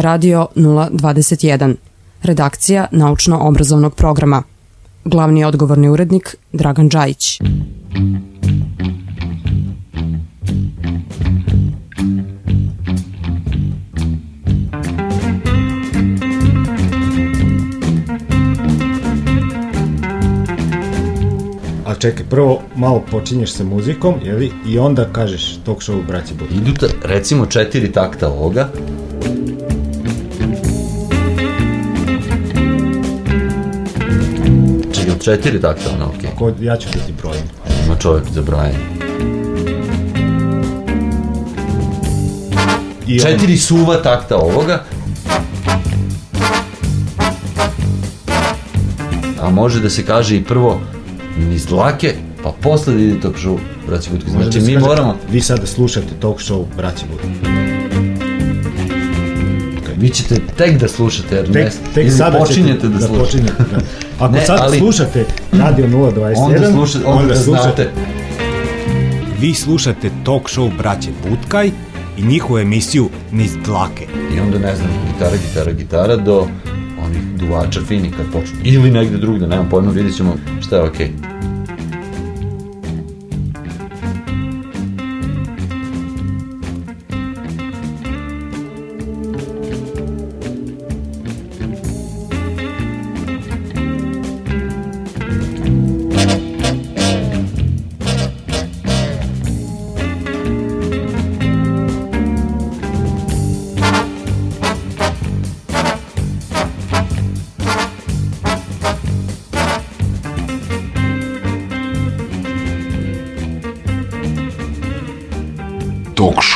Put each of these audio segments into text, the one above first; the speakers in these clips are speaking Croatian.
Radio 021. Redakcija naučno-obrazovnog programa. Glavni odgovorni urednik Dragan Đajić. A čekaj, prvo malo počinješ sa muzikom, jeli, i onda kažeš talk show braći Bud. Idu ta, recimo četiri takta ovoga. Četiri takta, ono, okej. Ko, ja ću da ti brojim. Ima čovjek za brajanje. I Četiri suva takta ovoga. A može da se kaže i prvo niz dlake, pa posle da ide talk show, braći Budki. Može Znači da se mi kaže, moramo, Vi sada slušate talk show braći Bud. vi ćete tek da slušate, jer Tek, ne, tek ili sada počinjete ćete da, slušate. počinjete, da. Ako Ne, sad ali- slušate Radio 021, Onda slušate, onda, da znate. Vi slušate talk show braće Butkaj i njihovu emisiju Niz dlake. I onda ne znam, gitara, gitara, gitara do onih duvača fini kad počnu. Ili negde drugde, nemam pojma, vidjet ćemo šta je okej. Talk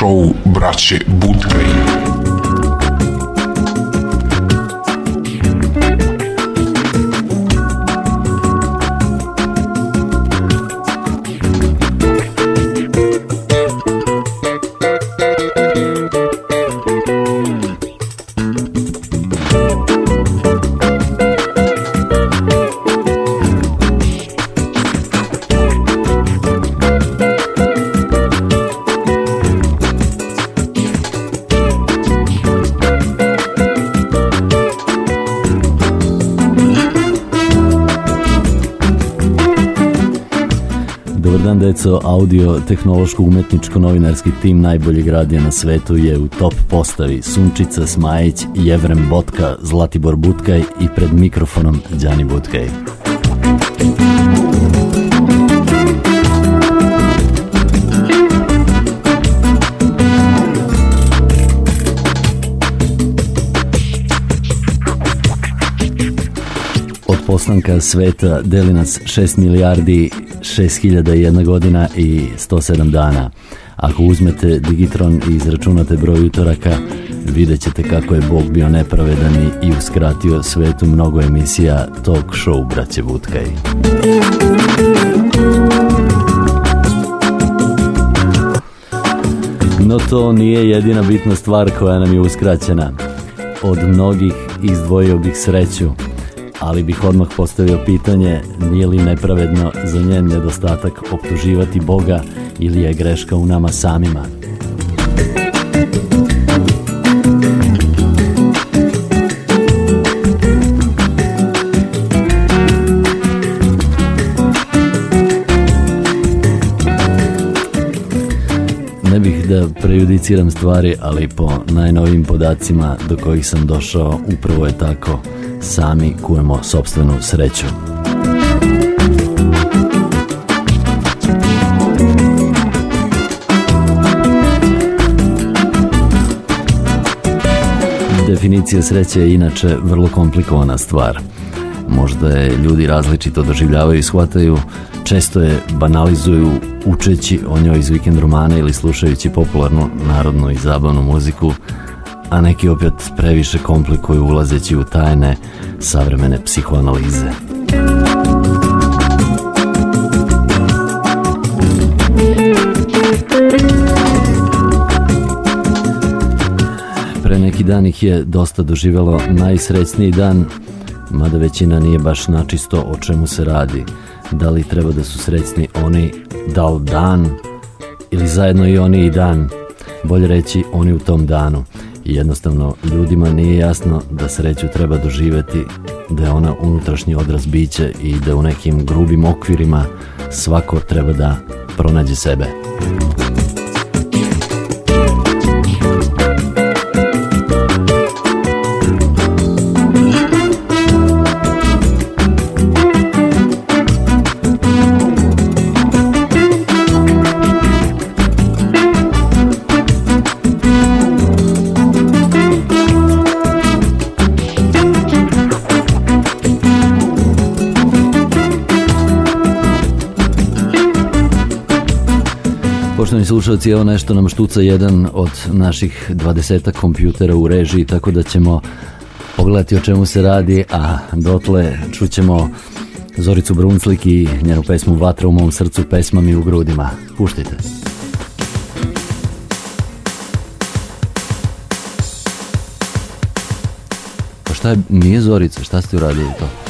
show braće Budkaj. Audio, tehnološko-umetničko-novinarski tim najboljeg radija na svetu je u top postavi Sunčica Smajić, Jevrem Botka, Zlatibor Butkaj i pred mikrofonom Đani Butkaj. Od postanka sveta deli nas 6 milijardi 6001 godina i 107 dana. Ako uzmete Digitron i izračunate broj utoraka, vidjet ćete kako je Bog bio nepravedan i uskratio svetu mnogo emisija talk show, braće Vutkaj. No to nije jedina bitna stvar koja nam je uskraćena. Od mnogih izdvojio bih sreću, ali bih odmah postavio pitanje nije li nepravedno za njen nedostatak optuživati Boga ili je greška u nama samima. Ne bih da prejudiciram stvari, ali po najnovijim podacima do kojih sam došao upravo je tako. Sami kujemo sobstvenu sreću. Definicija sreće je inače vrlo komplikovana stvar. Možda je ljudi različito doživljavaju i shvataju, često je banalizuju učeći o njoj iz vikend romana ili slušajući popularnu narodnu i zabavnu muziku, a neki opet previše komplikuju ulazeći u tajne savremene psihoanalize. Pre neki dan ih je dosta doživelo najsrećniji dan, mada većina nije baš načisto o čemu se radi. Da li treba da su srećni oni, da li dan, ili zajedno i oni i dan, bolje reći oni u tom danu. I jednostavno ljudima nije jasno da sreću treba doživjeti, da je ona unutrašnji odraz bića i da u nekim grubim okvirima svako treba da pronađe sebe. Poštovani slušalci, evo nešto nam štuca jedan od naših dvadeseta kompjutera u režiji, tako da ćemo pogledati o čemu se radi, a dotle čućemo Zoricu Brunclik i njenu pesmu Vatra u mom srcu, pesma mi u grudima. Puštite. Pa šta je, nije Zorica, šta ste uradili to?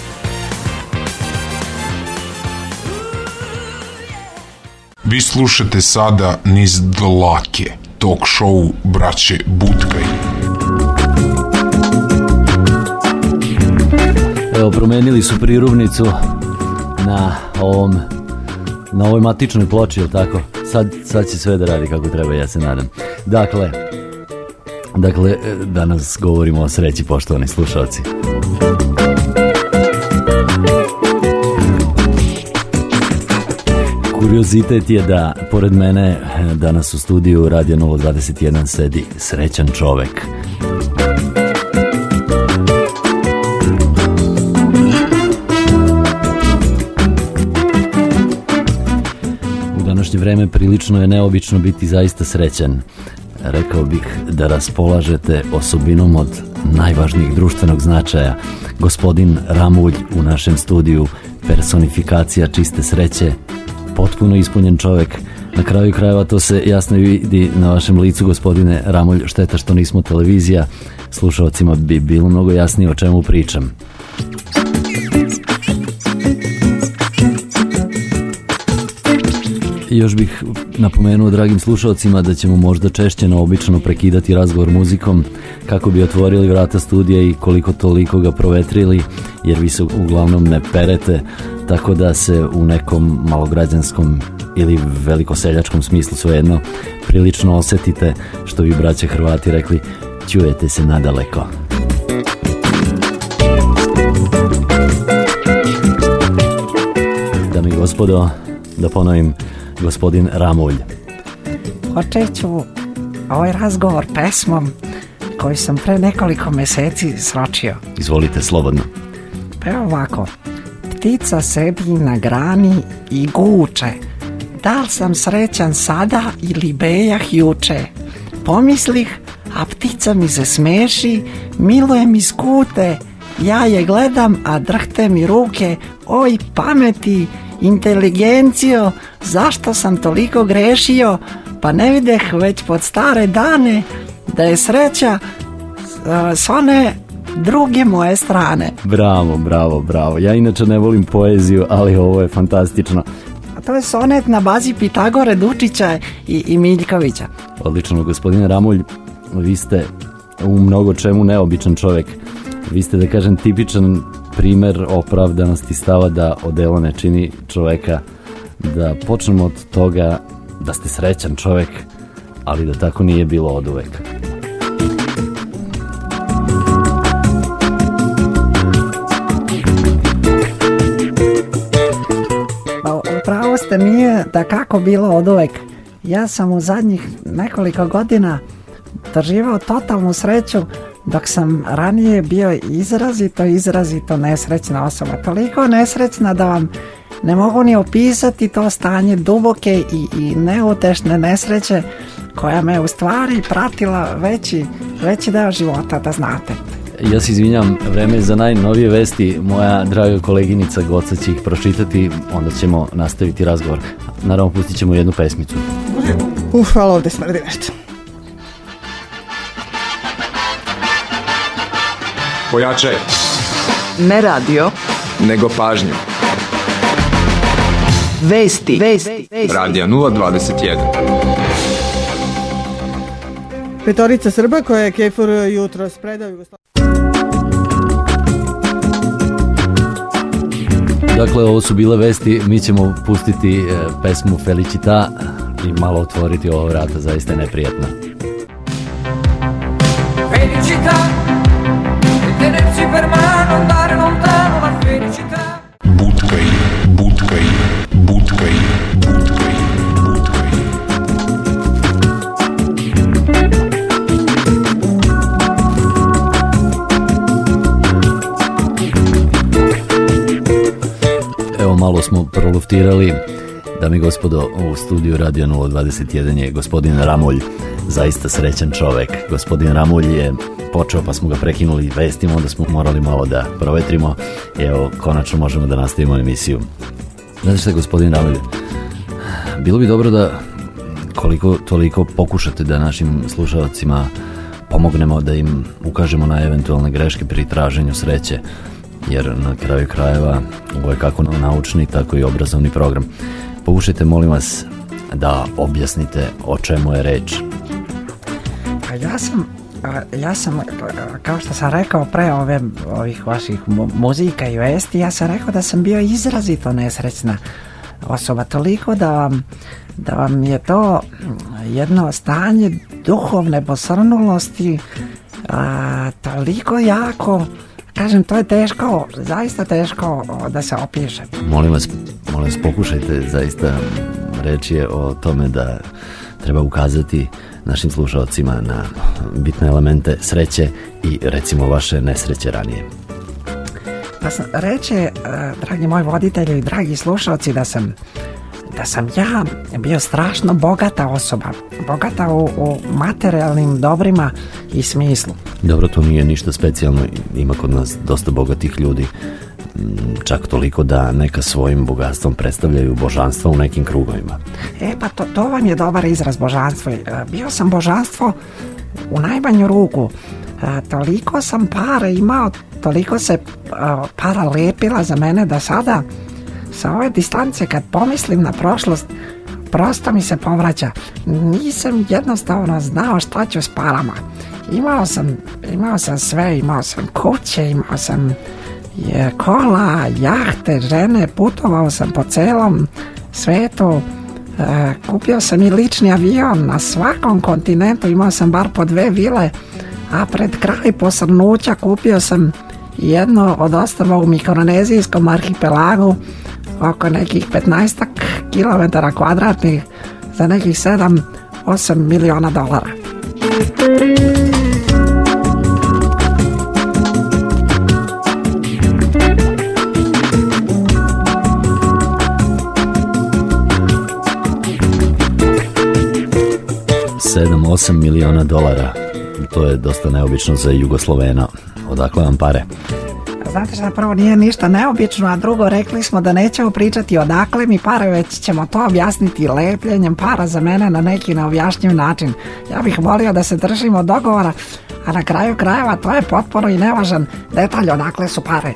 Vi slušate sada niz dlake, talk show braće Butkaj. Evo, promenili su prirubnicu na ovom na ovoj matičnoj ploči, jel tako? Sad, sad će sve da radi kako treba, ja se nadam. Dakle, dakle, danas govorimo o sreći, poštovani slušalci. Kuriozitet je da, pored mene, danas u studiju Radio 021 sedi srećan čovek. U današnje vreme prilično je neobično biti zaista srećan. Rekao bih da raspolažete osobinom od najvažnijeg društvenog značaja. Gospodin Ramulj u našem studiju, personifikacija čiste sreće, potpuno ispunjen čovjek. Na kraju krajeva to se jasno vidi na vašem licu, gospodine Ramulj. Šteta što nismo televizija. Slušalcima bi bilo mnogo jasnije o čemu pričam. Još bih napomenuo dragim slušalcima da ćemo možda češće obično prekidati razgovor muzikom kako bi otvorili vrata studija i koliko toliko ga provetrili jer vi se uglavnom ne perete tako da se u nekom malograđanskom ili velikoseljačkom smislu svejedno prilično osjetite što bi braće Hrvati rekli čujete se nadaleko. Dame i gospodo, da ponovim, gospodin Ramulj. Počet ću ovaj razgovor pesmom koji sam pre nekoliko meseci sročio. Izvolite, slobodno. Pa evo ovako. Ptica sedi na grani i guče. Da li sam srećan sada ili bejah juče? Pomislih, a ptica mi se smeši, miluje mi skute. Ja je gledam, a drhte mi ruke. Oj, pameti, inteligencijo, zašto sam toliko grešio? Pa ne videh već pod stare dane da je sreća uh, s one druge moje strane. Bravo, bravo, bravo. Ja inače ne volim poeziju, ali ovo je fantastično. A to je sonet na bazi Pitagore, Dučića i, i Miljkovića. Odlično, gospodine Ramulj, vi ste u mnogo čemu neobičan čovjek. Vi ste, da kažem, tipičan primer opravdanosti stava da odelo ne čini čoveka. Da počnemo od toga da ste srećan čovjek, ali da tako nije bilo od uveka. Pa upravo ste nije da kako bilo od uvek. Ja sam u zadnjih nekoliko godina doživao totalnu sreću dok sam ranije bio izrazito, izrazito nesrećna osoba. Toliko nesrećna da vam ne mogu ni opisati to stanje duboke i, i neutešne nesreće koja me u stvari pratila veći, veći deo života, da znate. Ja se izvinjam, vreme je za najnovije vesti. Moja draga koleginica Goca će ih pročitati, onda ćemo nastaviti razgovor. Naravno, pustit ćemo jednu pesmicu. Uf, ali ovdje smrdi nešto. Pojačaj, Ne radio, nego pažnju. vesti, vesti, Radija 021. Petorica Srba koja je Kejfor jutro spredao. Dakle, ovo su bile vesti, mi ćemo pustiti e, pesmu Felicita i malo otvoriti ovo vrata, zaista je neprijatno. Smo proluftirali Dame i gospodo, u studiju Radio 021 je gospodin Ramulj, zaista srećan čovek. Gospodin Ramulj je počeo pa smo ga prekinuli vestima, onda smo morali malo da provetrimo. Evo, konačno možemo da nastavimo emisiju. Znate šta, gospodin Ramulj, bilo bi dobro da koliko toliko pokušate da našim slušalcima pomognemo da im ukažemo na eventualne greške pri traženju sreće jer na kraju krajeva ovo je kako naučni tako i obrazovni program. Pokušajte molim vas da objasnite o čemu je reč. Pa ja sam, ja sam, kao što sam rekao pre ove, ovih vaših mu- muzika i vesti, ja sam rekao da sam bio izrazito nesrećna osoba, toliko da vam, da vam je to jedno stanje duhovne posrnulosti a, toliko jako, kažem, to je teško, zaista teško da se opiše. Molim vas, molim vas pokušajte zaista je o tome da treba ukazati našim slušalcima na bitne elemente sreće i recimo vaše nesreće ranije. Da sam, reče, e, dragi moji voditelji i dragi slušalci, da sam da sam ja bio strašno bogata osoba, bogata u, u materijalnim dobrima i smislu. Dobro, to nije ništa specijalno, ima kod nas dosta bogatih ljudi, mm, čak toliko da neka svojim bogatstvom predstavljaju božanstva u nekim krugovima. E pa to, to vam je dobar izraz božanstvo. E, Bio sam božanstvo u najmanju ruku. E, toliko sam para imao, toliko se e, para lepila za mene da sada sa ove distance kad pomislim na prošlost prosto mi se povraća. Nisam jednostavno znao šta ću s parama. Imao sam, imao sam sve, imao sam kuće, imao sam je, kola, jahte, žene, putovao sam po celom svetu, E, kupio sam i lični avion na svakom kontinentu, imao sam bar po dve vile, a pred kraj posrnuća kupio sam jedno od ostrava u mikronezijskom arhipelagu oko nekih 15 km kvadratnih za nekih 7-8 miliona dolara. Sedam, osam miliona dolara. To je dosta neobično za Jugoslovena. Odakle vam pare? Znate šta, prvo nije ništa neobično, a drugo rekli smo da nećemo pričati odakle mi pare, već ćemo to objasniti lepljenjem para za mene na neki neobjašnjiv način. Ja bih volio da se držimo dogovora, a na kraju krajeva to je potpuno i nevažan detalj odakle su pare.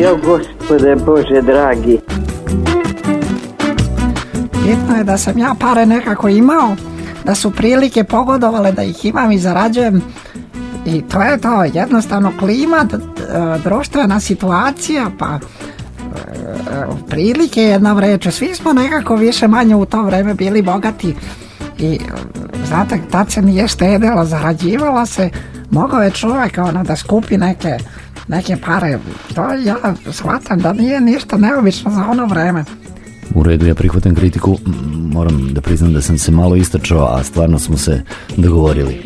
Jo, gospode Bože dragi. Bitno je da sam ja pare nekako imao, da su prilike pogodovale da ih imam i zarađujem i to je to, jednostavno klima, društvena situacija, pa e, prilike jedna vreće, svi smo nekako više manje u to vreme bili bogati i e, znate, tad se nije štedilo, zarađivalo se, mogao je čovjek ono da skupi neke, neke pare, to ja shvatam da nije ništa neobično za ono vreme. U redu, ja prihvatam kritiku, moram da priznam da sam se malo istračao, a stvarno smo se dogovorili.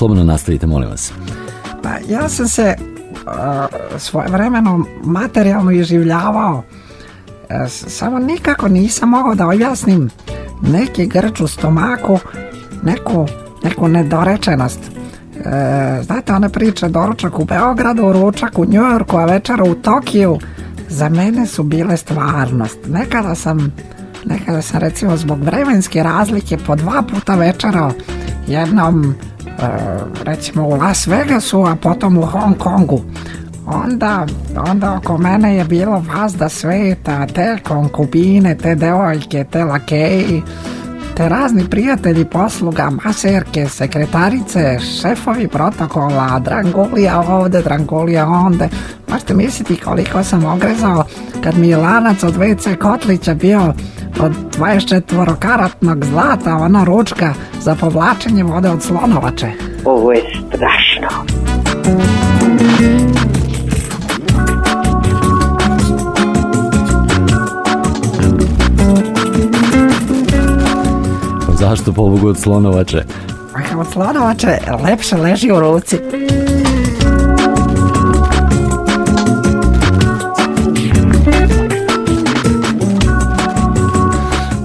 Slobodno nastavite, molim vas. Pa ja sam se svoje vremeno materijalno iživljavao, E, samo nikako nisam mogao da objasnim neki grč u stomaku, neku, neku nedorečenost. E, znate one priče, doručak u Beogradu, ručak u Njujorku, a večera u Tokiju, za mene su bile stvarnost. Nekada sam, nekada sam recimo zbog vremenske razlike po dva puta večerao jednom recimo u Las Vegasu, a potom u Hong Kongu. onda, onda oko mene je bilo vazda sveta, te konkubine, te devojke, te lakeji, te razni prijatelji posluga, maserke, sekretarice, šefovi protokola, drangulija ovde, drangulija onde. Možete misliti koliko sam ogrezao kad mi je lanac od WC Kotlića bio od 24 karatnog zlata, ona ručka za povlačenje vode od slonovače. Ovo je strašno. Pa zašto pobogu od slonovače? A od slonovače lepše leži u ruci.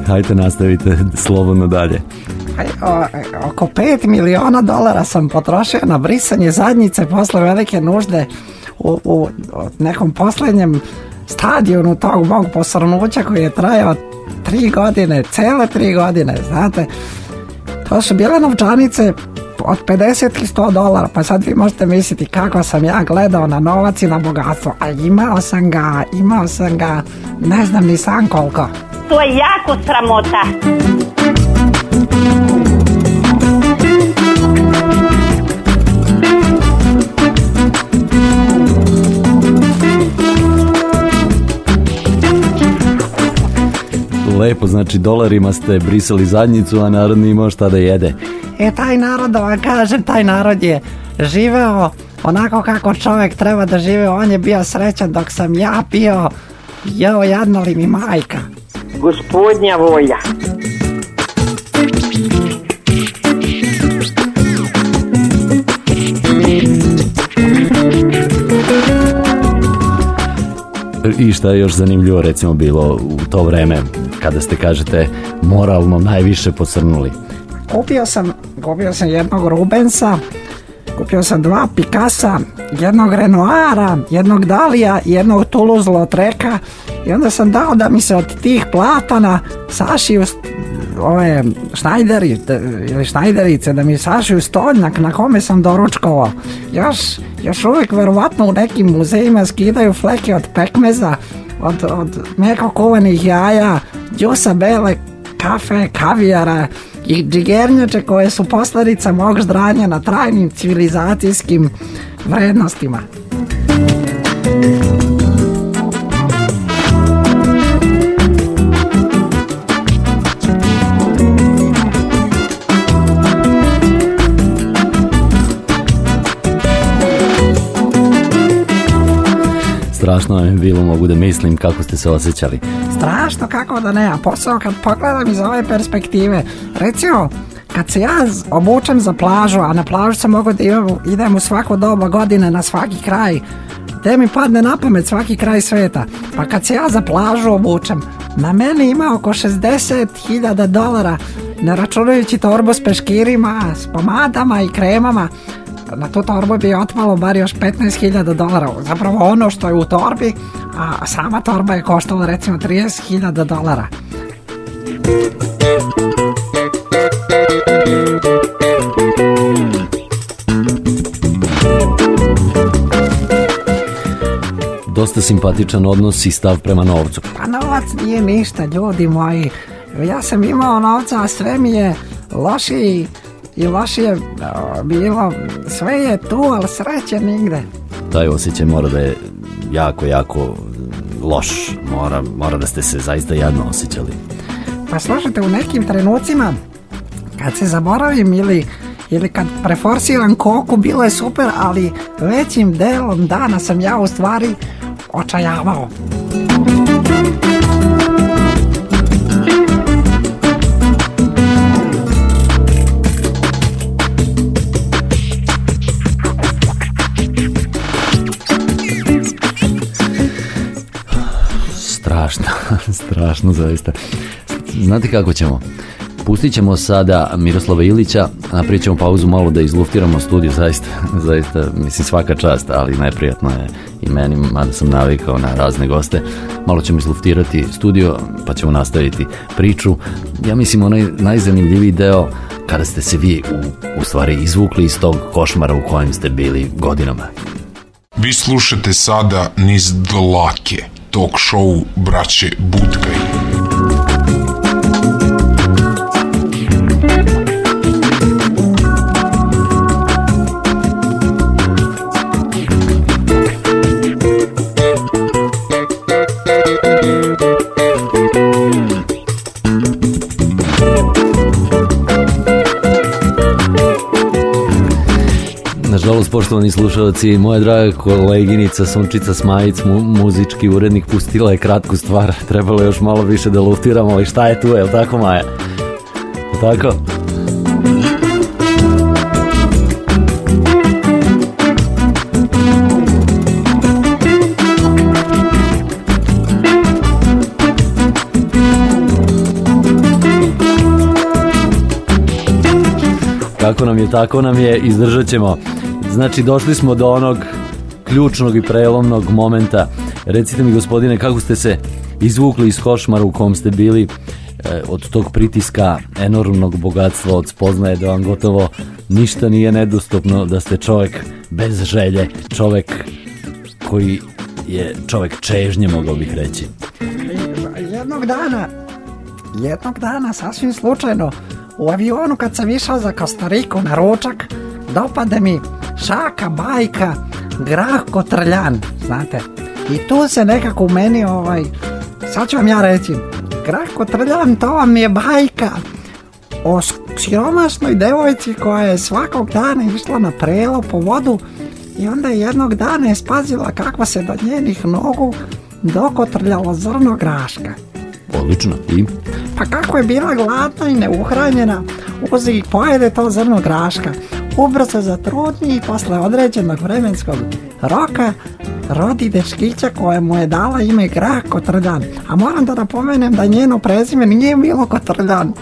Hajde nastavite slobodno dalje. O, oko 5 miliona dolara sam potrošio na brisanje zadnjice posle velike nužde u, u, u nekom posljednjem stadionu tog mog posrnuća koji je trajao tri godine, cele tri godine, znate. To su bile novčanice od 50 i 100 dolara, pa sad vi možete misliti kako sam ja gledao na novac i na bogatstvo, a imao sam ga, imao sam ga, ne znam ni sam koliko. To je jako sramota. Lepo, znači dolarima ste brisali zadnjicu, a narod nije imao šta da jede. E, taj narod, da vam kažem, taj narod je živeo onako kako čovjek treba da žive. On je bio srećan dok sam ja bio, jeo jadna li mi majka. Gospodnja volja. I šta je još zanimljivo recimo bilo u to vreme kada ste kažete moralno najviše pocrnuli? Kupio sam, kupio sam jednog Rubensa, kupio sam dva Picasa, jednog Renoara, jednog Dalija jednog Toulouse Lautreka i onda sam dao da mi se od tih platana sašiju ove šnajderi ili šnajderice da mi sašiju stolnjak na kome sam doručkovao. Još, još uvijek verovatno u nekim muzejima skidaju fleke od pekmeza, od, od meko kuvanih jaja, džusa bele, kafe, kavijara i džigernjače koje su posljedica mog ždranja na trajnim civilizacijskim vrednostima. Strašno je bilo, mogu da mislim kako ste se osjećali. Strašno kako da ne, a posao kad pogledam iz ove perspektive, recimo, kad se ja obučem za plažu, a na plažu se mogu da idem, idem u svako doba godine na svaki kraj, te mi padne na pamet svaki kraj sveta. Pa kad se ja za plažu obučem, na meni ima oko 60.000 dolara, ne računajući torbu s peškirima, s pomadama i kremama, na tu torbu bi otmalo bar još 15.000 dolara. Zapravo ono što je u torbi, a sama torba je koštala recimo 30.000 dolara. Dosta simpatičan odnos i stav prema novcu. Pa novac nije ništa, ljudi moji. Ja sam imao novca, a sve mi je lošiji i lošije a, bilo. Sve je tu, ali sreće nigde. Taj osjećaj mora da je jako, jako loš. Mora, mora da ste se zaista jadno osjećali. Pa slušajte, u nekim trenucima, kad se zaboravim ili, ili kad preforsiram koku, bilo je super, ali većim delom dana sam ja u stvari očajavao. Strašno zaista. Znate kako ćemo? Pustit ćemo sada Miroslava Ilića, napravit ćemo pauzu malo da izluftiramo studiju, zaista, zaista, mislim svaka čast, ali najprijatno je i meni, mada sam navikao na razne goste. Malo ćemo izluftirati studio, pa ćemo nastaviti priču. Ja mislim onaj najzanimljiviji deo kada ste se vi u, u stvari izvukli iz tog košmara u kojem ste bili godinama. Vi slušate sada niz dlake, talk show braće Budkaj. Poštovani slušalci, moja draga koleginica Sunčica Smajic, mu, muzički urednik, pustila je kratku stvar. Trebalo je još malo više da luftiramo, ali šta je tu, je li tako Maja? Je tako? Kako nam je, tako nam je, izdržat ćemo. Znači, došli smo do onog ključnog i prelomnog momenta. Recite mi, gospodine, kako ste se izvukli iz košmara u kom ste bili e, od tog pritiska enormnog bogatstva, od spoznaje da vam gotovo ništa nije nedostupno, da ste čovjek bez želje, čovjek koji je čovjek čežnje, mogao bih reći. Jednog dana, jednog dana, sasvim slučajno, u avionu kad sam išao za Kostariku na ručak, dopade mi šaka, bajka, grah kotrljan, znate. I tu se nekako u meni, ovaj, sad ću vam ja reći, grah kotrljan, to vam je bajka o siromašnoj devojci koja je svakog dana išla na prelo po vodu i onda je jednog dana je spazila kakva se do njenih nogu dokotrljalo zrno graška. Odlično. I? Pa kako je bila gladna i neuhranjena, uzi i pojede to zrno graška. Ubrzo zatrudni i posle određenog vremenskog roka rodi deškića koje mu je dala ime Grah Kotrljan. A moram da napomenem da njeno prezime nije bilo Kotrljan.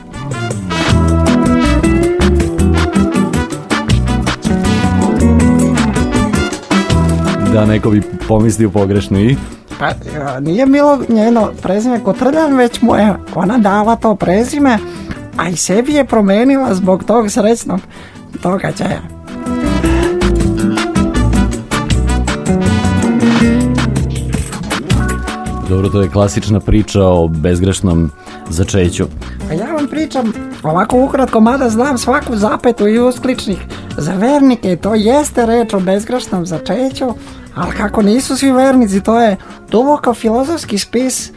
Da neko bi pomislio pogrešno i? Pa nije bilo njeno prezime Kotrljan, već mu je ona dala to prezime, a i sebi je promenila zbog tog srećnog događaja. Dobro, to je klasična priča o bezgrešnom začeću. A ja vam pričam ovako ukratko, mada znam svaku zapetu i uskličnih za vernike, to jeste reč o bezgrešnom začeću, ali kako nisu svi vernici, to je duboko filozofski spis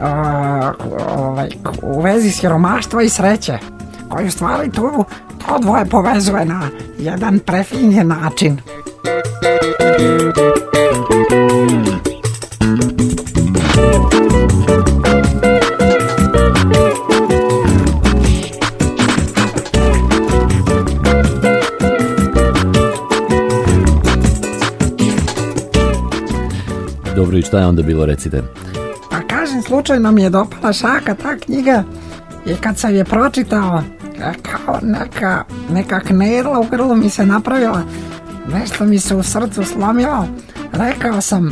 a, ovaj, u vezi siromaštva i sreće, koji u stvari tu to dvoje povezuje na jedan prefinjen način. Dobro, i šta je onda bilo, recite? Pa kažem, slučajno mi je dopala šaka ta knjiga i kad sam je pročitao, kao neka, neka knerla u grlu mi se napravila, nešto mi se u srcu slomilo, rekao sam,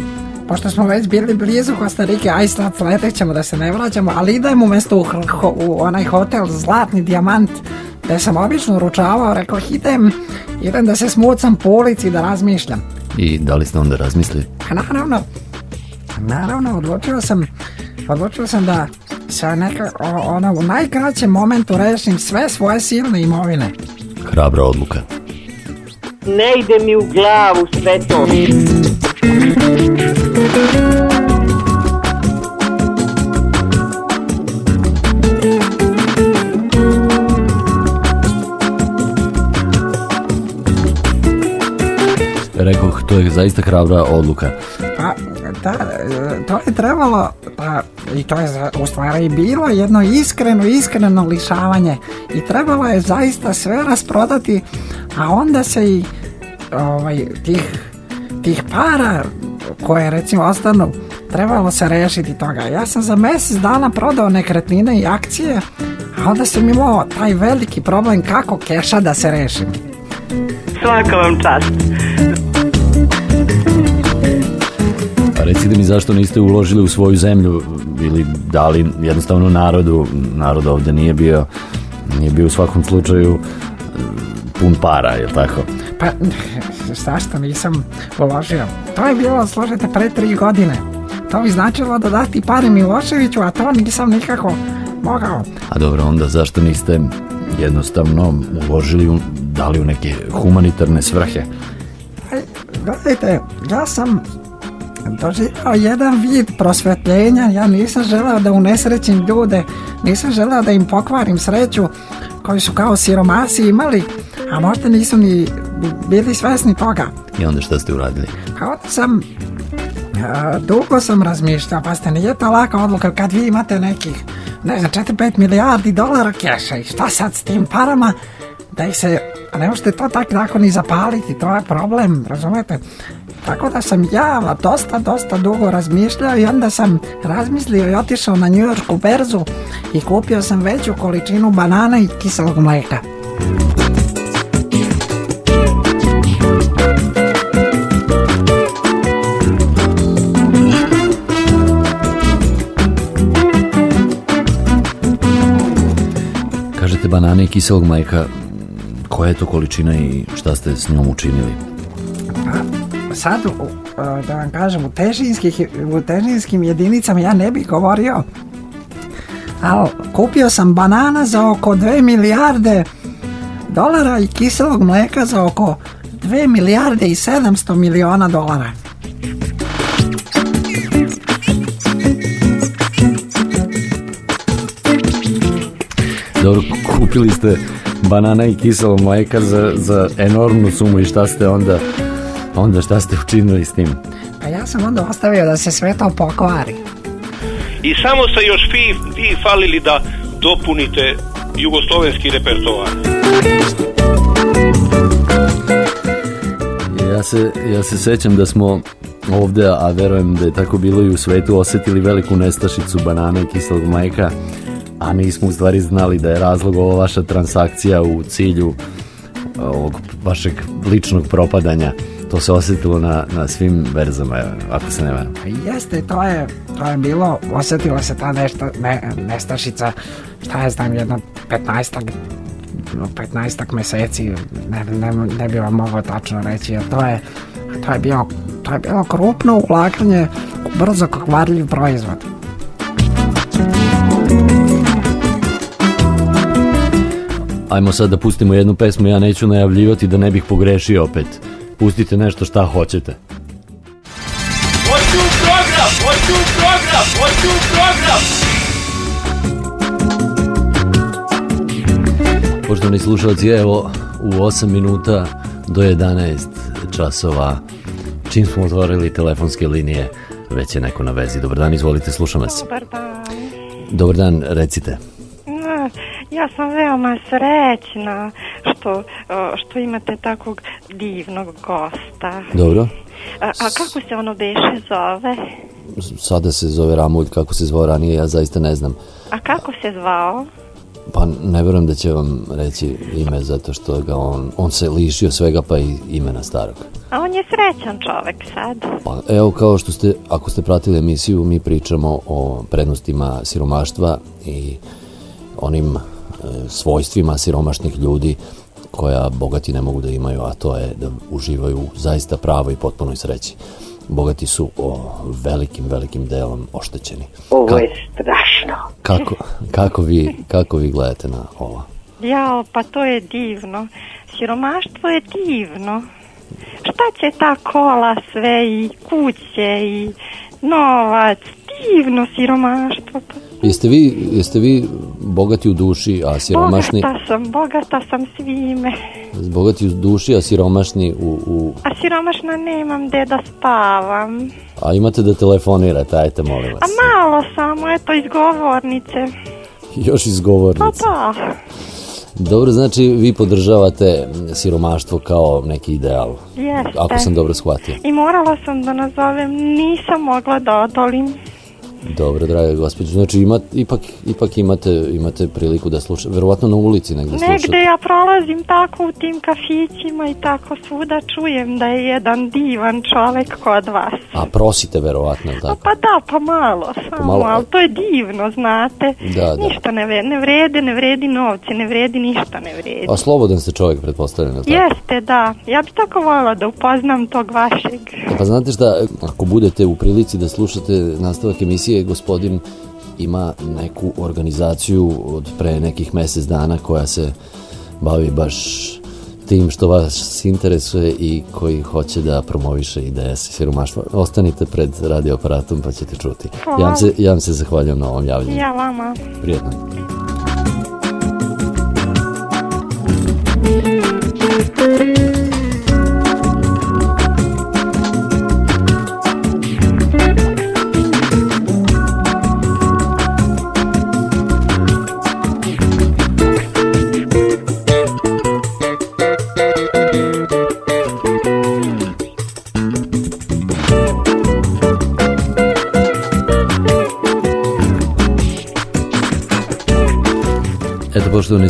pošto smo već bili blizu Kostarike, aj sad sledeći ćemo da se ne vraćamo, ali idemo umjesto u, u onaj hotel Zlatni dijamant, gde sam obično uručavao, rekao idem, idem da se smucam po ulici da razmišljam. I da li ste onda razmislili? Pa naravno, naravno, odlučio sam, odlučio sam da se neka, o- ono, u najkraćem momentu rešim sve svoje silne imovine. Hrabra odluka. Ne ide mi u glavu sve to. Rekoh, to je zaista hrabra odluka. Pa, e, to je trebalo, pa, i to je u stvari bilo jedno iskreno, iskreno lišavanje i trebalo je zaista sve rasprodati, a onda se i ovaj, tih, tih para koje recimo ostanu, trebalo se rešiti toga. Ja sam za mjesec dana prodao nekretnine i akcije, a onda sam imao taj veliki problem kako keša da se rešim. Svaka vam čast. Recite mi zašto niste uložili u svoju zemlju ili dali jednostavno narodu, narod ovdje nije bio, nije bio u svakom slučaju e, pun para, je tako? Pa, zašto nisam uložio? To je bilo, slušajte, pre tri godine. To bi značilo da dati pare Miloševiću, a to nisam nikako mogao. A dobro, onda zašto niste jednostavno uložili, u, dali u neke humanitarne svrhe? E, Gledajte, ja sam doživao jedan vid prosvetljenja, ja nisam želeo da unesrećim ljude, nisam želeo da im pokvarim sreću koji su kao siromasi imali, a možda nisu ni bili svesni toga. I onda šta ste uradili? Pa onda sam, a, dugo sam razmišljao, pa ste nije to laka odluka kad vi imate nekih, ne znam, 4-5 milijardi dolara keša i šta sad s tim parama, da ih se, a ne možete to tako tako ni zapaliti, to je problem, razumete? Tako da sam ja dosta, dosta dugo razmišljao i onda sam razmislio i otišao na njujoršku berzu i kupio sam veću količinu banana i kiselog mleka. Kažete banane i kiselog mleka, koja je to količina i šta ste s njom učinili? Pa sad, u- da vam kažem, u, težinskih, u težinskim jedinicama ja ne bih govorio, ali kupio sam banana za oko 2 milijarde dolara i kiselog mleka za oko 2 milijarde i 700 miliona dolara. Dobro, kupili ste banana i kiselo mleka za, za enormnu sumu i šta ste onda, onda šta ste učinili s tim? Pa ja sam onda ostavio da se sve to pokvari. I samo ste još vi, vi falili da dopunite jugoslovenski repertoar. Ja se, ja se sećam da smo ovde, a verujem da je tako bilo i u svetu, osetili veliku nestašicu banana i kiselog mleka, a nismo u stvari znali da je razlog ova vaša transakcija u cilju ovog vašeg ličnog propadanja. To se osetilo na, na svim verzama, ako se ne varam. Pa Jeste, to je, to je bilo, osjetila se ta nešta, ne, nestašica, šta ja znam, jedno 15 15 meseci, ne, ne, ne bi vam mogao tačno reći, jer to je, to je bilo, to je bilo krupno ulaganje u brzo kvarljiv proizvod. Ajmo sad da pustimo jednu pesmu, ja neću najavljivati da ne bih pogrešio opet. Pustite nešto šta hoćete. Hoću program, hoću program, hoću program. Poštovani slušalci, evo u 8 minuta do 11 časova čim smo otvorili telefonske linije već je neko na vezi. Dobar dan, izvolite, slušam vas. Dobar dan. Dobar dan, recite. Ja sam veoma srećna što, što imate takvog divnog gosta. Dobro, A, a kako se ono beše zove? sada se zove Ramulj, kako se zvao ranije, ja zaista ne znam. A kako se zvao? Pa ne verujem da će vam reći ime zato što ga on, on se lišio svega pa i imena starog. A on je srećan čovek sad. Pa evo kao što ste, ako ste pratili emisiju, mi pričamo o prednostima siromaštva i onim svojstvima siromašnih ljudi koja bogati ne mogu da imaju, a to je da uživaju zaista pravoj i potpunoj sreći. Bogati su o velikim, velikim delom oštećeni. Ovo je strašno. Kako, kako, vi, kako vi gledate na ovo? Jao, pa to je divno. Siromaštvo je divno. Šta će ta kola sve i kuće i novac? Divno siromaštvo. Pa Jeste vi, jeste vi bogati u duši, a siromašni... Bogata sam, bogata sam svime. Bogati u duši, a siromašni u, u... A siromašna nemam gde da spavam. A imate da telefonirate, ajte molim A vas. malo samo, eto, iz govornice. Još Pa izgovornice. da. Dobro, znači vi podržavate siromaštvo kao neki ideal. Jeste. Ako sam dobro shvatio. I morala sam da nazovem, nisam mogla da odolim. Dobro, draga gospođo. Znači, ima, ipak, ipak imate, imate priliku da slušate, verovatno na ulici negde slušate. Negde ja prolazim tako u tim kafićima i tako svuda čujem da je jedan divan čovek kod vas. A prosite verovatno, tako? Pa da, pa malo, samo, malo. ali to je divno, znate. Da, da. Ništa ne, ve- ne vrede, ne vredi novci, ne vredi, ništa ne vredi. A slobodan ste čovjek, pretpostavljam, jel tako? Jeste, da. Ja bi tako voljela da upoznam tog vašeg. E, Pa znate šta, ako budete u prilici da slušate nastavak emisije, gospodin ima neku organizaciju od pre nekih mjesec dana koja se bavi baš tim što vas interesuje i koji hoće da promoviše ideje sa siromaštva. Ostanite pred radioaparatom pa ćete čuti. Ja vam se, ja vam se zahvaljujem na ovom javljanju. Ja vama. Prijetno. Eto,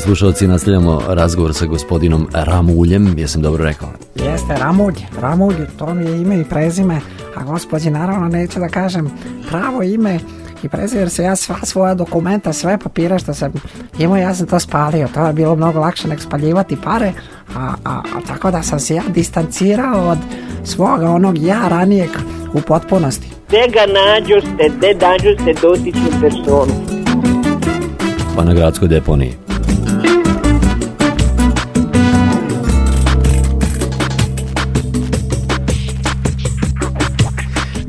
slušalci, nastavljamo razgovor sa gospodinom Ramuljem, jesam dobro rekao. Jeste, Ramulj, Ramulj, to mi je ime i prezime, a gospođi naravno neću da kažem pravo ime i prezime, jer se ja sva svoja dokumenta, sve papire što sam imao, ja sam to spalio, to je bilo mnogo lakše nego spaljivati pare, a, a, a tako da sam se ja distancirao od svoga onog ja ranijeg u potpunosti. Gde ga nađoste, gde nađoste dotičnu personu? Pa na gradskoj deponiji.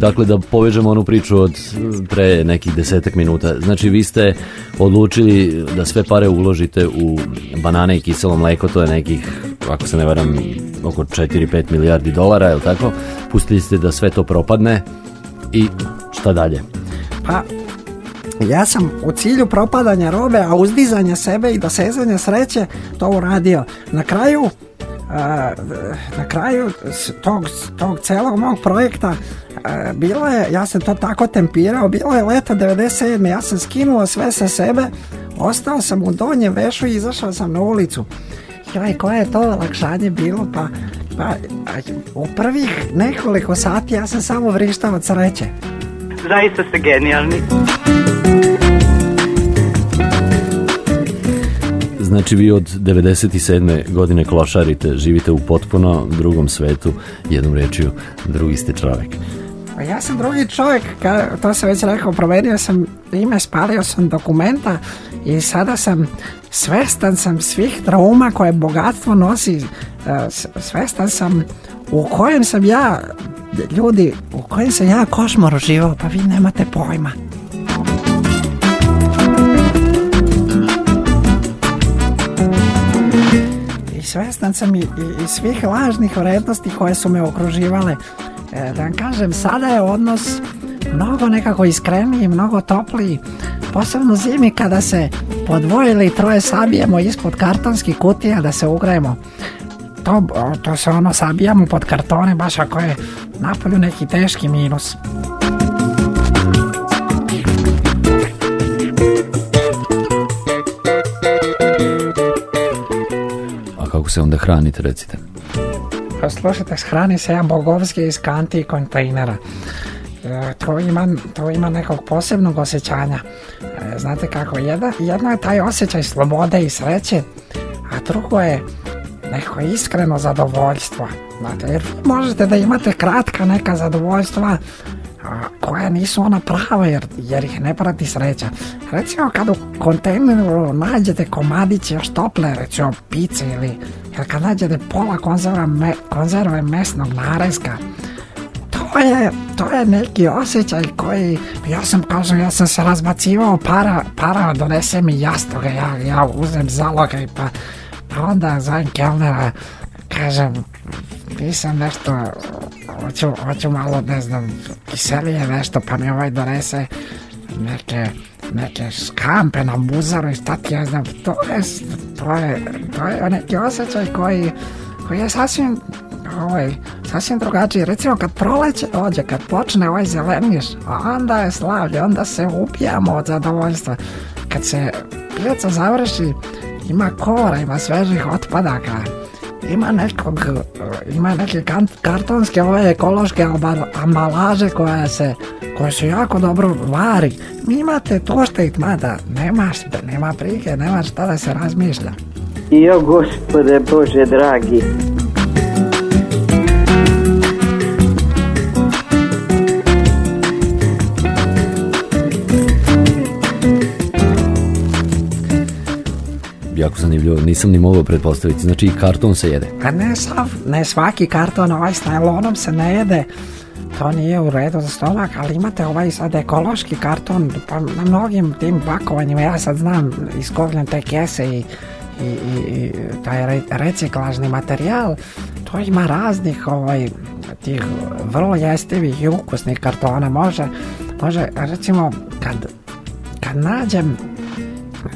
Dakle, da povežemo onu priču od pre nekih desetak minuta. Znači, vi ste odlučili da sve pare uložite u banane i kiselo mleko, to je nekih, ako se ne varam, oko 4-5 milijardi dolara, je tako? Pustili ste da sve to propadne i šta dalje? Pa, ja sam u cilju propadanja robe, a uzdizanja sebe i dosezanja sreće to uradio. Na kraju, na kraju tog, tog celog mog projekta bilo je, ja sam to tako tempirao, bilo je leta 97. Ja sam skinuo sve sa sebe, ostao sam u donjem vešu i izašao sam na ulicu. Joj, koje je to olakšanje bilo, pa, pa u prvih nekoliko sati ja sam samo vrištao od sreće. Zaista ste genijalni. Znači vi od 97. godine klošarite, živite u potpuno drugom svetu, jednom rečju, drugi ste čovjek. Ja sam drugi čovjek, to sam već rekao, promenio sam ime, spalio sam dokumenta i sada sam svestan sam svih trauma koje bogatstvo nosi, e, svestan sam u kojem sam ja, ljudi, u kojem sam ja košmaru živao, pa vi nemate pojma. Svestan sam i, i, i svih lažnih vrednosti koje su me okruživale. E, da kažem, sada je odnos mnogo nekako iskreniji, mnogo topliji. Posebno zimi kada se po dvoje ili troje sabijemo ispod kartonskih kutija da se ugrejemo. To, to se ono sabijamo pod kartone baš ako je napolju neki teški minus. Se onda hranite, recite? Pa slušajte, hrani se ja bogovski iz kanti i kontejnera. E, to, ima, to ima nekog posebnog osjećanja. E, znate kako, jedna, jedno je taj osjećaj slobode i sreće, a drugo je neko iskreno zadovoljstvo. Znate, jer vi možete da imate kratka neka zadovoljstva koja nisu ona prava jer, jer ih ne prati sreća. Recimo kad u kontejneru nađete komadiće još tople, recimo pice ili jer kad nađete pola konzerva me, konzerve mesnog narezka, to je, to je neki osjećaj koji, ja sam, kažem, ja sam se razbacivao para, para donese mi jastoga, ja, ja uzem zaloga i pa, pa onda zovem kelnera, kažem, nisam nešto, hoću, hoću malo, ne znam, kiselije nešto, pa mi ovaj donese neke, neke škampe na muzaru i šta ja znam, to je, to je, to je neki osjećaj koji, koji je sasvim, ovaj, sasvim drugačije. Recimo kad proleće dođe, kad počne ovaj zeleniš, onda je slavlje, onda se upijamo od zadovoljstva. Kad se pijaca završi, ima kora, ima svežih otpadaka, ima nekog, ima neke kartonske ove ekološke amba- ambalaže koja se koja se jako dobro vari. Vi imate to što ih mada, nemaš, nema prike, nema šta da se razmišlja. Jo, gospode Bože dragi. Jako zanimljivo, nisam ni mogao pretpostaviti. Znači i karton se jede. Pa ne sav, ne svaki karton ovaj s najlonom se ne jede. To nije u redu za stomak, ali imate ovaj sad ekološki karton, pa na mnogim tim pakovanjima, ja sad znam, iskovljam te kese i, i, i, i taj re- reciklažni materijal, to ima raznih ovaj, tih vrlo jestivih i ukusnih kartona, može, može, recimo, kad, kad nađem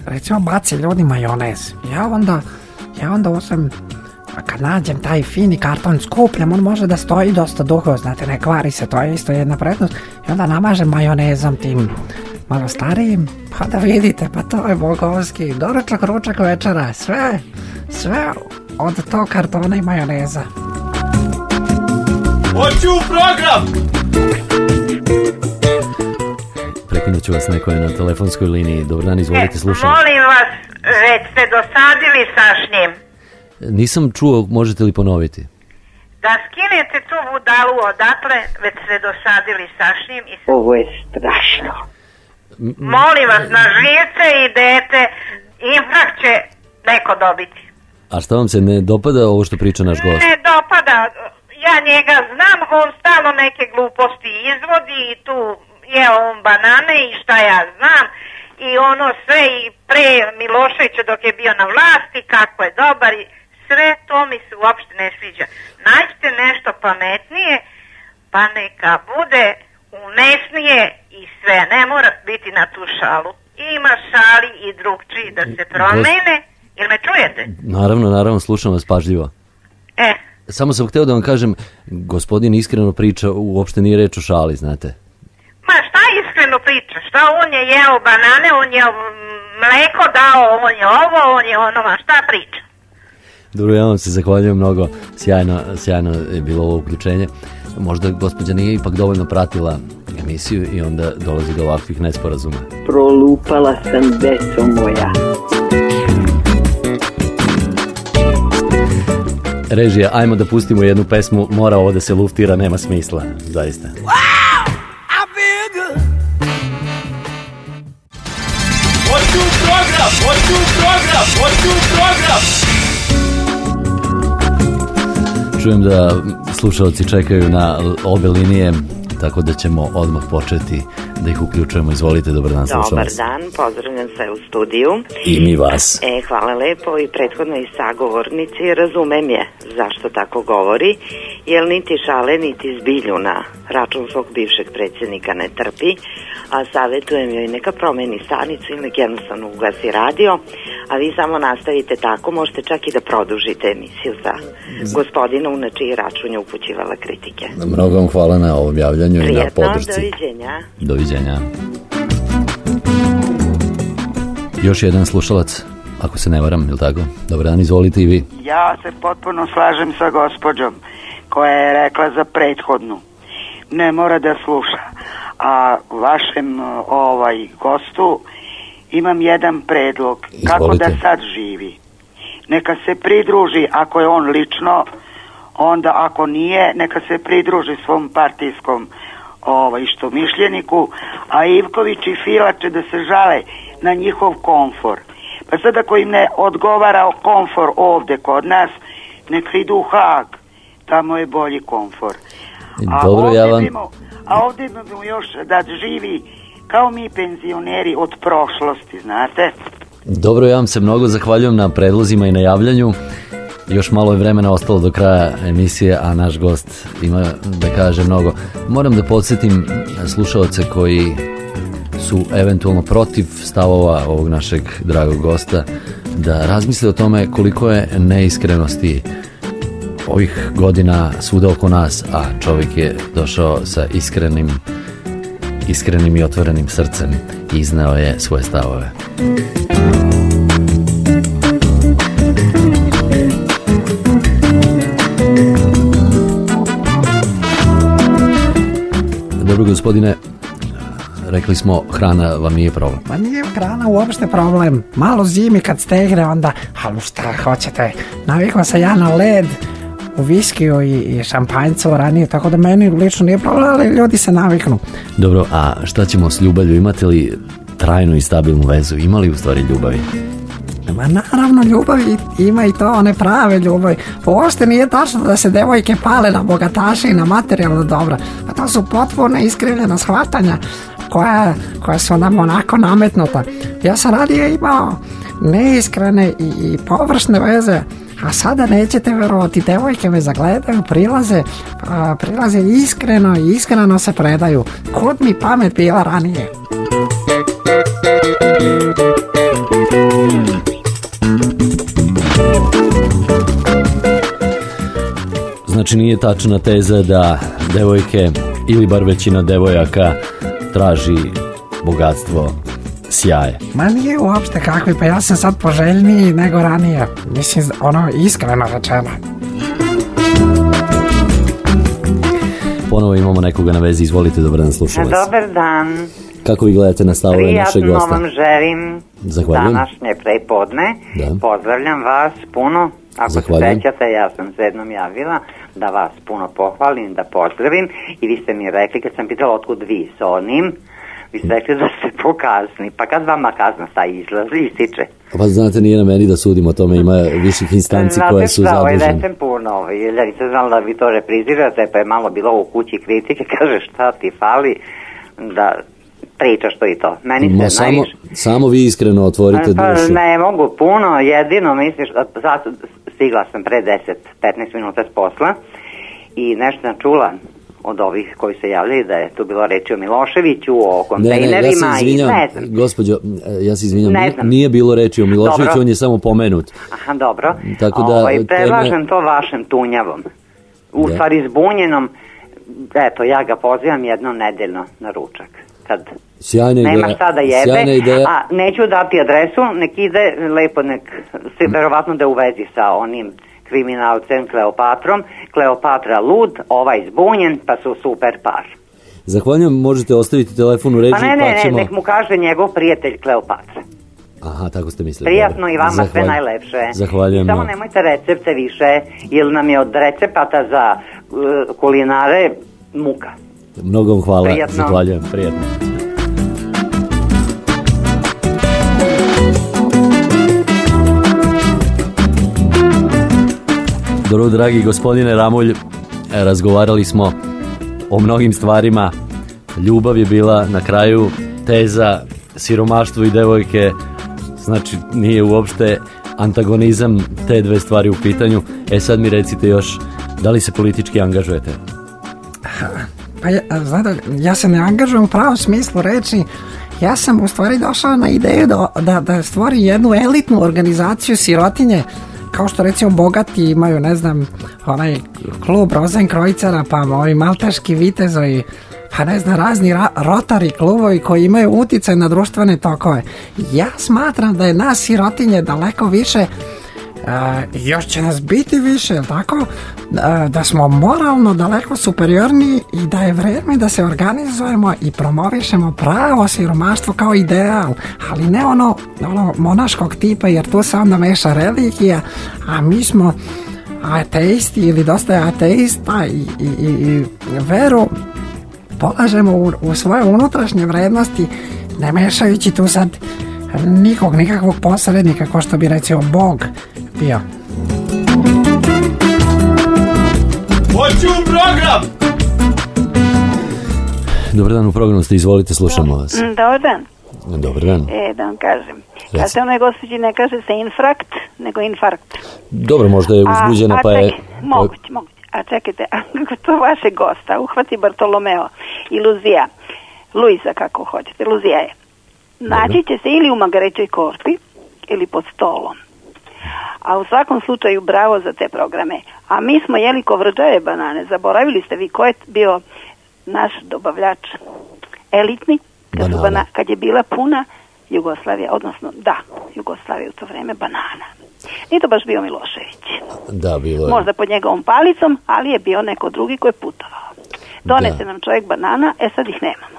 recimo baci ljudi majonez. Ja onda, ja onda uzem, kad nađem taj fini karton skupljam, on može da stoji dosta dugo, znate, ne kvari se, to je isto jedna prednost. I onda namažem majonezom tim malo starijim, pa da vidite, pa to je bogovski. Doručak, ručak, večera, sve, sve od tog kartona i majoneza. Hoću program! Prekinut ću vas, neko je na telefonskoj liniji. Dobar dan, izvolite, slušam. Molim vas, već ste dosadili sašnjem. Nisam čuo, možete li ponoviti? Da skinete tu budalu odatle, već ste dosadili sašnjem i... Ovo je strašno. Molim vas, na živce idete, infrak će neko dobiti. A šta vam se ne dopada ovo što priča naš gost? Ne dopada, ja njega znam, on stalno neke gluposti izvodi i tu je on banane i šta ja znam i ono sve i pre Miloševića dok je bio na vlasti, kako je dobar i sve to mi se uopšte ne sviđa. Nađite nešto pametnije, pa neka bude umesnije i sve, ne mora biti na tu šalu. Ima šali i drugčiji da se promene, ili me čujete? Naravno, naravno, slušam vas pažljivo. E, Samo sam hteo da vam kažem, gospodin iskreno priča, uopšte nije reč o šali, znate. Priča? Šta on je jeo banane, on je mleko dao, on je ovo, on je ono, ma šta priča? Dobro, ja vam se zahvaljujem mnogo, sjajno, sjajno je bilo ovo uključenje. Možda gospođa nije ipak dovoljno pratila emisiju i onda dolazi do ovakvih nesporazuma. Prolupala sam deco moja. Režija, ajmo da pustimo jednu pesmu, mora ovo da se luftira, nema smisla, zaista. Program! Program! Hoću program! Čujem da slušalci čekaju na obe linije, tako da ćemo odmah početi da ih uključujemo. Izvolite, dobar dan, slušam Dobar dan, pozdravljam sve u studiju. I mi vas. E, hvala lepo i prethodno i sagovornici razumem je zašto tako govori, jer niti šale niti zbilju na račun svog bivšeg predsjednika ne trpi, a savjetujem joj neka promeni stanicu ili jednostavno ugasi radio, a vi samo nastavite tako, možete čak i da produžite emisiju sa gospodinom na čiji račun je upućivala kritike. Mnogo vam hvala na ovom javljanju i na Prijetno, podršci. doviđenja. Doviđenja. Još jedan slušalac, ako se ne varam, ili tako? Dobar dan, izvolite i vi. Ja se potpuno slažem sa gospođom koja je rekla za prethodnu. Ne mora da sluša. A vašem ovaj gostu imam jedan predlog. Kako Izvolite. da sad živi? Neka se pridruži ako je on lično, onda ako nije, neka se pridruži svom partijskom ovaj, što mišljeniku, a Ivković i Fila će da se žale na njihov komfor. Pa sad ako im ne odgovara komfor ovde kod nas, neka idu u Hag, tamo je bolji komfor. A Dobro, ovde ja vam... mu- a bi mu još da živi kao mi penzioneri od prošlosti, znate? Dobro, ja vam se mnogo zahvaljujem na predlozima i na javljanju. Još malo je vremena ostalo do kraja emisije, a naš gost ima da kaže mnogo. Moram da podsjetim slušalce koji su eventualno protiv stavova ovog našeg dragog gosta da razmisle o tome koliko je neiskrenosti ovih godina svuda oko nas, a čovjek je došao sa iskrenim iskrenim i otvorenim srcem i izneo je svoje stavove. Dobro gospodine, rekli smo hrana vam nije problem. Ma nije hrana uopšte problem. Malo zimi kad stegne onda, ali šta hoćete, navikao sam ja na led, u viskiju i, i šampanjcu ranije, tako da meni lično nije problem, ali ljudi se naviknu. Dobro, a šta ćemo s ljubavlju? Imate li trajnu i stabilnu vezu? Ima li u stvari ljubavi? Ma naravno ljubavi ima i to, one prave ljubavi. Uopšte nije tačno da se devojke pale na bogataše i na materijalno dobro. Pa to su potpuno iskrivljena shvatanja koja, koja su nam onako nametnuta. Ja sam radije imao neiskrene i, i površne veze, a sada nećete verovati, devojke me zagledaju, prilaze, prilaze iskreno i iskreno se predaju. Kud mi pamet bila ranije? Znači nije tačna teza da devojke ili bar većina devojaka traži bogatstvo sjaje. Ma nije uopšte kakvi, pa ja sam sad poželjniji nego ranije. Mislim, ono, iskreno rečeno. Ponovo imamo nekoga na vezi, izvolite, dobar dan, slušam vas. Dobar dan. Kako vi gledate na stavove našeg Prijatno gosta? vam želim Zahvaljujem. današnje prepodne. Da. Pozdravljam vas puno. Ako Zahvaljujem. se sećate, ja sam se jednom javila da vas puno pohvalim, da pozdravim i vi ste mi rekli kad sam pitala otkud vi s onim, vi ste rekli da ste pokazni, pa kad vama kazna sta izlazi, ističe. Pa znate, nije na meni da sudim o tome, ima viših instanci Znate koje su šta, ovaj zadužene. recem puno, ovaj, ja nisam znala da vi to reprizirate, pa je malo bilo u kući kritike, kaže šta ti fali da pričaš to i to. Meni Ma se samo, najviše... samo vi iskreno otvorite Pa dušu. ne mogu puno, jedino misliš, zato stigla sam pre 10-15 minuta s posla i nešto sam čula od ovih koji se javljaju da je tu bilo reči o Miloševiću, o Ne, ne, kontejnerima ja se i izvinjam, ne znam. gospođo, ja se izvinjam, Ne nije, znam. nije bilo reči o Miloševiću, Dobro. on je samo pomenut. Aha, dobro. Tako da, ovaj, teme- predlažem to vašem tunjavom. U Da. stvari zbunjenom, eto, ja ga pozivam jednom nedeljno na ručak. Kad Sjajna nema ideja. šta da jebe, Sjajna ideja. a neću dati adresu, nek ide lepo, nek se verovatno da je u vezi sa onim kriminalcem Kleopatrom. Kleopatra lud, ovaj zbunjen, pa su super par. Zahvaljujem, možete ostaviti telefon u režiji, Pa ne, ne, ne, ćemo... nek mu kaže njegov prijatelj Kleopatra. Aha, tako ste mislili. Prijatno dobro. i vama sve Zahvaljujem. najlepše. Zahvaljujem. Samo nemojte recepte više, jer nam je od recepata za uh, kulinare muka. Mnogo vam hvala, Prijatno. zahvaljujem, prijatno. Dobro, dragi gospodine Ramulj, e, razgovarali smo o mnogim stvarima. Ljubav je bila na kraju teza, siromaštvo i devojke, znači nije uopšte antagonizam te dve stvari u pitanju. E sad mi recite još, da li se politički angažujete? Pa ja, znate, ja se ne angažujem u pravom smislu reči. Ja sam u stvari došao na ideju da, da, da stvori jednu elitnu organizaciju sirotinje kao što recimo bogati imaju, ne znam, onaj klub Rozenkrojcera, pa ovi malteški vitezovi, pa ne znam, razni ra- rotari klubovi koji imaju uticaj na društvene tokove. Ja smatram da je nas sirotinje daleko više još će nas biti više, tako? E, da smo moralno daleko superiorniji i da je vrijeme da se organizujemo i promovišemo pravo siromaštvo kao ideal, ali ne ono, ono monaškog tipa jer tu se onda meša religija, a mi smo ateisti ili dosta ateista i, i, i, i veru polažemo u, u svoje unutrašnje vrednosti ne mešajući tu sad nikog, nikakvog posrednika ko što bi recimo Bog bio. Hoću program! Dobar dan u programu ste, izvolite, slušamo vas. Mm, Dobar dan. Dobar dan. E, da vam kažem. Reci. Kad se onoj gospođi ne kaže se infrakt, nego infarkt. Dobro, možda je uzbuđena a, a pa je... Moguće, moguće. A čekajte, a kako to vaše gosta uhvati Bartolomeo i Luzija, Luisa kako hoćete, Luzija je. Naći će se ili u magarećoj korpi ili pod stolom. A u svakom slučaju bravo za te programe. A mi smo jeli kovrđave banane. Zaboravili ste vi ko je bio naš dobavljač elitni, kad, su bana- kad je bila puna Jugoslavija, odnosno da, Jugoslavija u to vrijeme banana. Nije to baš bio Milošević. Da, bilo je. Možda pod njegovom palicom, ali je bio neko drugi koji je putovao. Donese nam čovjek banana, e sad ih nemamo.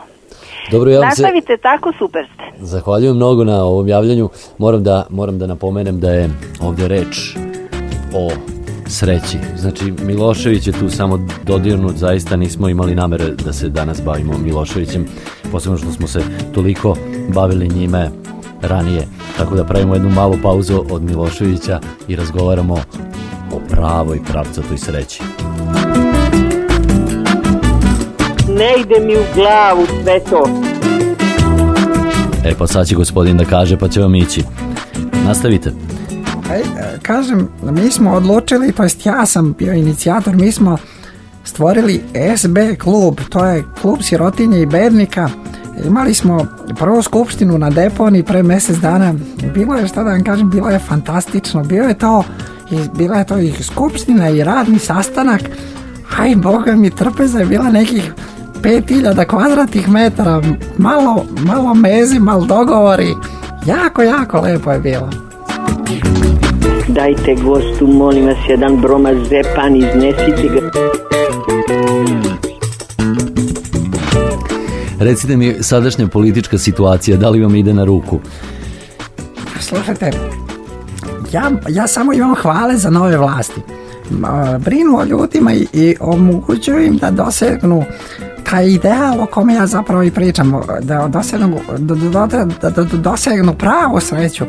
Dobro, ja vam se Nastavite tako, super ste. zahvaljujem mnogo na ovom javljanju. Moram da, moram da napomenem da je ovdje reč o sreći. Znači, Milošević je tu samo dodirnut, zaista nismo imali namere da se danas bavimo Miloševićem, posebno što smo se toliko bavili njime ranije. Tako da pravimo jednu malu pauzu od Miloševića i razgovaramo o pravoj pravcatoj sreći. Ide mi u glavu sve to. E pa sad će gospodin da kaže pa će vam ići. Nastavite. E, kažem, mi smo odlučili, to jest ja sam bio inicijator, mi smo stvorili SB klub, to je klub sirotinje i bednika. Imali smo prvu skupštinu na deponi pre mjesec dana. Bilo je, šta da vam kažem, bilo je fantastično. Bio je to, i bila je to i skupština i radni sastanak. Aj, boga mi, trpeza je bila nekih 5000 kvadratnih metara. Malo, malo mezi, malo dogovori. Jako, jako lepo je bilo. Dajte gostu, molim vas, jedan broma zepan, iznesite ga. Recite mi sadašnja politička situacija, da li vam ide na ruku? Slušajte, ja, ja samo imam hvale za nove vlasti. Brinu o ljudima i, i omogućuju im da dosegnu taj ideal o kome ja zapravo i pričam, da dosegnu, da, dosegnu pravu sreću.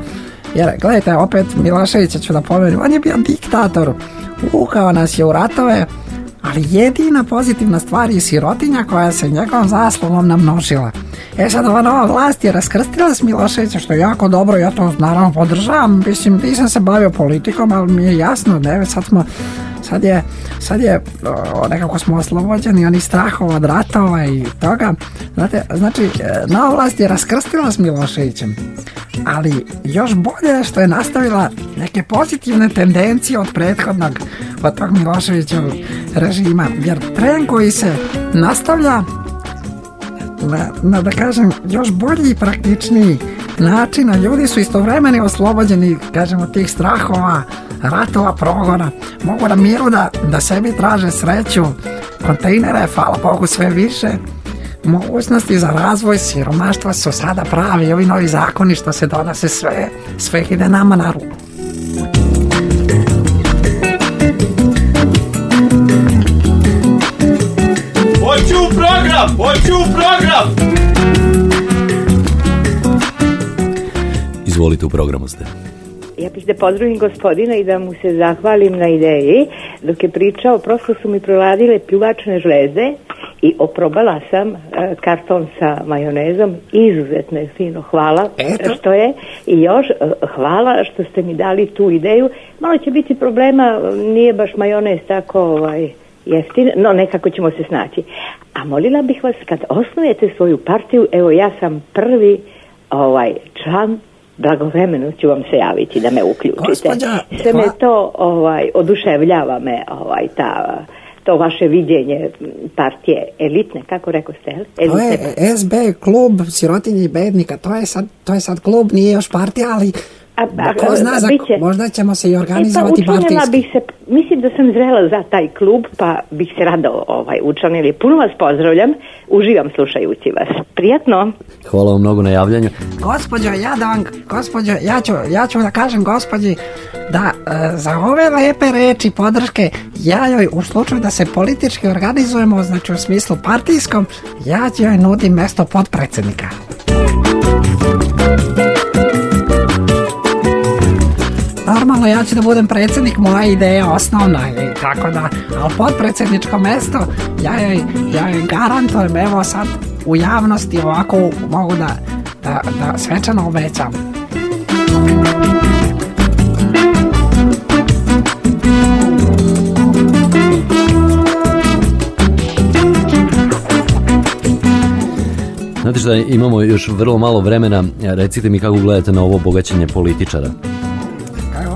Jer, gledajte, opet Miloševića ću da pomenem, on je bio diktator, uhao nas je u ratove, ali jedina pozitivna stvar je sirotinja koja se njegovom zaslugom namnožila. E sad ova nova vlast je raskrstila s Miloševića što je jako dobro, ja to naravno podržavam, mislim nisam se bavio politikom, ali mi je jasno, ne, sad smo, sad je, sad je o, nekako smo oslobođeni onih strahova od ratova i toga, znate, znači nova vlast je raskrstila s Miloševićem, ali još bolje je što je nastavila neke pozitivne tendencije od prethodnog, od tog Miloševićevog režima, jer tren koji se nastavlja na, na da kažem još bolji i praktičniji način, a ljudi su istovremeno oslobođeni, kažemo, tih strahova, ratova, progona. Mogu na miru da, da sebi traže sreću, kontejnere, hvala Bogu, sve više. Mogućnosti za razvoj siromaštva su sada pravi, ovi novi zakoni što se donose sve, sve ide nama na ruku. Hoću u program! Hoću u program! Izvolite, u programu ste. Da pozdravim gospodina i da mu se zahvalim na ideji. Dok je pričao, prosto su mi proladile pljuvačne žleze i oprobala sam e, karton sa majonezom. Izuzetno je fino, hvala što je. I još e, hvala što ste mi dali tu ideju. Malo će biti problema, nije baš majonez tako ovaj, jeftin, no nekako ćemo se snaći. A molila bih vas, kad osnujete svoju partiju, evo ja sam prvi ovaj član blagovremeno ću vam se javiti da me uključite. Gospođa, Sve me to ovaj, oduševljava me ovaj, ta, to vaše viđenje partije elitne, kako rekao ste, jel? To elitne je SB klub sirotinje i bednika, to je sad, to je sad klub, nije još partija, ali a- ko zna, a za, biće- možda ćemo se i E pa organizovati učlanila partijski. bih se, mislim da sam zrela za taj klub, pa bih se rado ovaj, učlanili. Puno vas pozdravljam, uživam slušajući vas. Prijatno. Hvala vam mnogo na javljanju. Gospođo, ja da vam, gospođo, ja ću, ja ću da kažem gospođi da e, za ove lepe reči podrške ja joj u slučaju da se politički organizujemo, znači u smislu partijskom, ja ću joj nudim mesto podpredsjednika. Normalno ja ću da budem predsjednik, moja ideja osnovna i tako da, ali podpredsjedničko mesto ja joj, ja joj garantujem, evo sad u javnosti ovako mogu da, da, da svečano obećam. Znate šta, imamo još vrlo malo vremena. Recite mi kako gledate na ovo bogaćenje političara.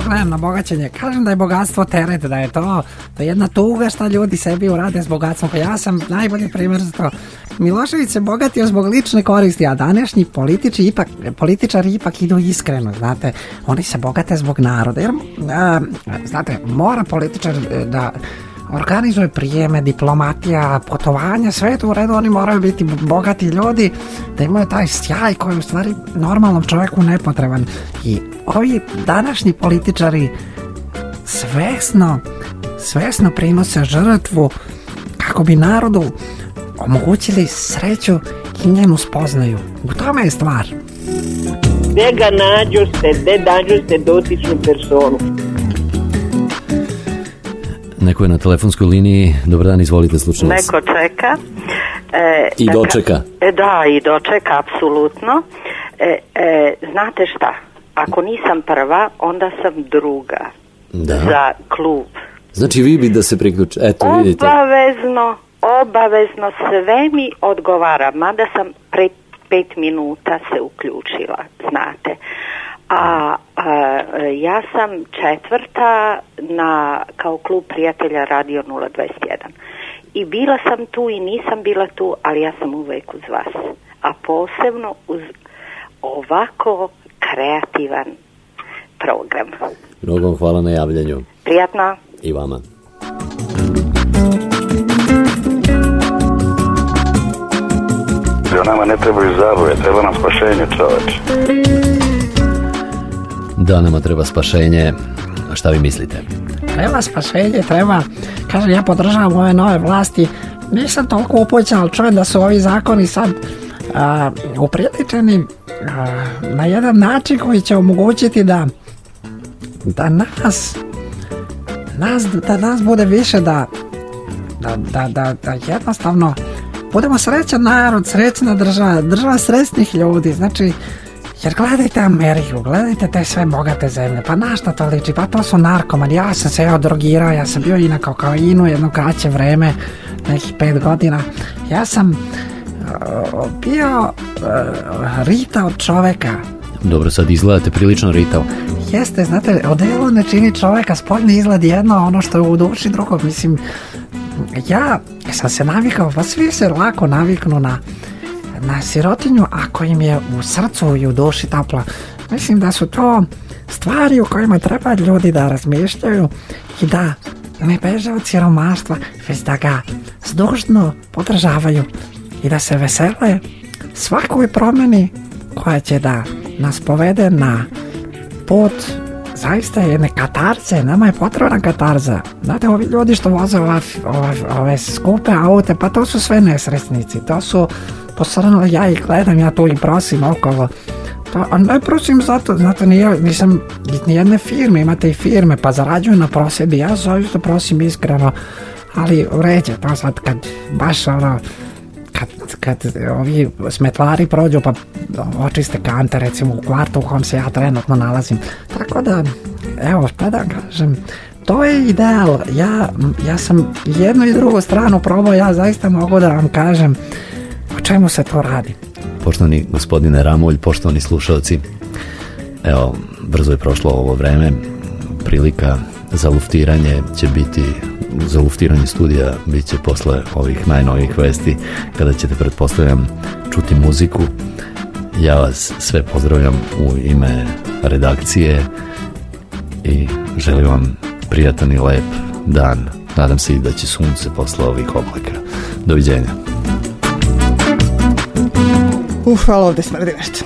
Gledam na bogaćenje, kažem da je bogatstvo teret, da je to, to je jedna tuga šta ljudi sebi urade s bogatstvom, pa ja sam najbolji primjer za to. Milošević se bogatio zbog lične koristi, a današnji političi ipak, političari ipak idu iskreno, znate, oni se bogate zbog naroda, jer, a, znate, mora političar e, da organizuje prijeme, diplomatija, putovanja, sve je to u redu, oni moraju biti bogati ljudi, da imaju taj sjaj koji je u stvari normalnom čovjeku nepotreban. I ovi današnji političari svesno, svesno prinose žrtvu kako bi narodu omogućili sreću i njenu spoznaju. U tome je stvar. Gde ga nađoste, gde nađoste dotičnu personu? Neko je na telefonskoj liniji. Dobar dan, izvolite slučajno. Neko čeka. E, I dočeka. E, da, i dočeka, apsolutno. E, e, znate šta? Ako nisam prva, onda sam druga. Da. Za klub. Znači vi bi da se priključi. Eto, vidite. Obavezno, obavezno sve mi odgovara. Mada sam pre pet minuta se uključila, znate. A, a, ja sam četvrta na, kao klub prijatelja Radio 021. I bila sam tu i nisam bila tu, ali ja sam uvek uz vas. A posebno uz ovako kreativan program. Mnogo hvala na javljanju. Prijatno. I vama. Nama ne trebaju zabave, treba nam spašenje čoveč. Da, nama treba spašenje. Šta vi mislite? Treba spašenje, treba, kaže ja podržavam ove nove vlasti, nisam toliko upućen, ali čujem da su ovi zakoni sad a, upriličeni na jedan način koji će omogućiti da da nas nas, da nas bude više da da, da, da, da jednostavno budemo srećan narod, srećna država, država srećnih ljudi, znači jer gledajte Ameriku, gledajte te sve bogate zemlje, pa na šta to liči, pa to su narkomani, ja sam se evo drogirao, ja sam bio i na kokainu jedno kraće vreme, nekih pet godina, ja sam uh, bio uh, rita od čoveka, Dobro, sad izgledate prilično ritav. Jeste, znate, odelo ne čini čoveka, spoljni izgled jedno, ono što je u duši drugog, mislim, ja sam se navikao, pa svi se lako naviknu na, na sirotinju ako im je u srcu i u duši toplo. Mislim da su to stvari u kojima treba ljudi da razmišljaju i da ne beže od siromaštva, već da ga zdužno podržavaju i da se vesele svakoj promjeni koja će da nas povede na put zaista jedne katarze, nama je potrebna katarza. Znate, ovi ljudi što voze ova, ove, ove skupe aute, pa to su sve nesretnici, to su posrnuli, ja ih gledam, ja tu i prosim okolo. To, a ne prosim zato, zato nije, nisam iz nijedne firme, imate i firme, pa zarađuju na prosjedi, ja zaista prosim iskreno, ali uređe to sad kad baš ono, kad, kad ovi smetlari prođu pa očiste kante recimo u kvartu u kom se ja trenutno nalazim. Tako da, evo šta da kažem, to je ideal. Ja, ja sam jednu i drugu stranu probao, ja zaista mogu da vam kažem o čemu se to radi. Poštovani gospodine Ramolj, poštovani slušalci, evo, brzo je prošlo ovo vreme, prilika za luftiranje će biti za luftiranje studija bit će posle ovih najnovijih vesti kada ćete pretpostavljam čuti muziku. Ja vas sve pozdravljam u ime redakcije i želim vam prijatan i lep dan. Nadam se i da će sunce posle ovih oblaka doviđenja Uf, ali ovdje smrdi nešto.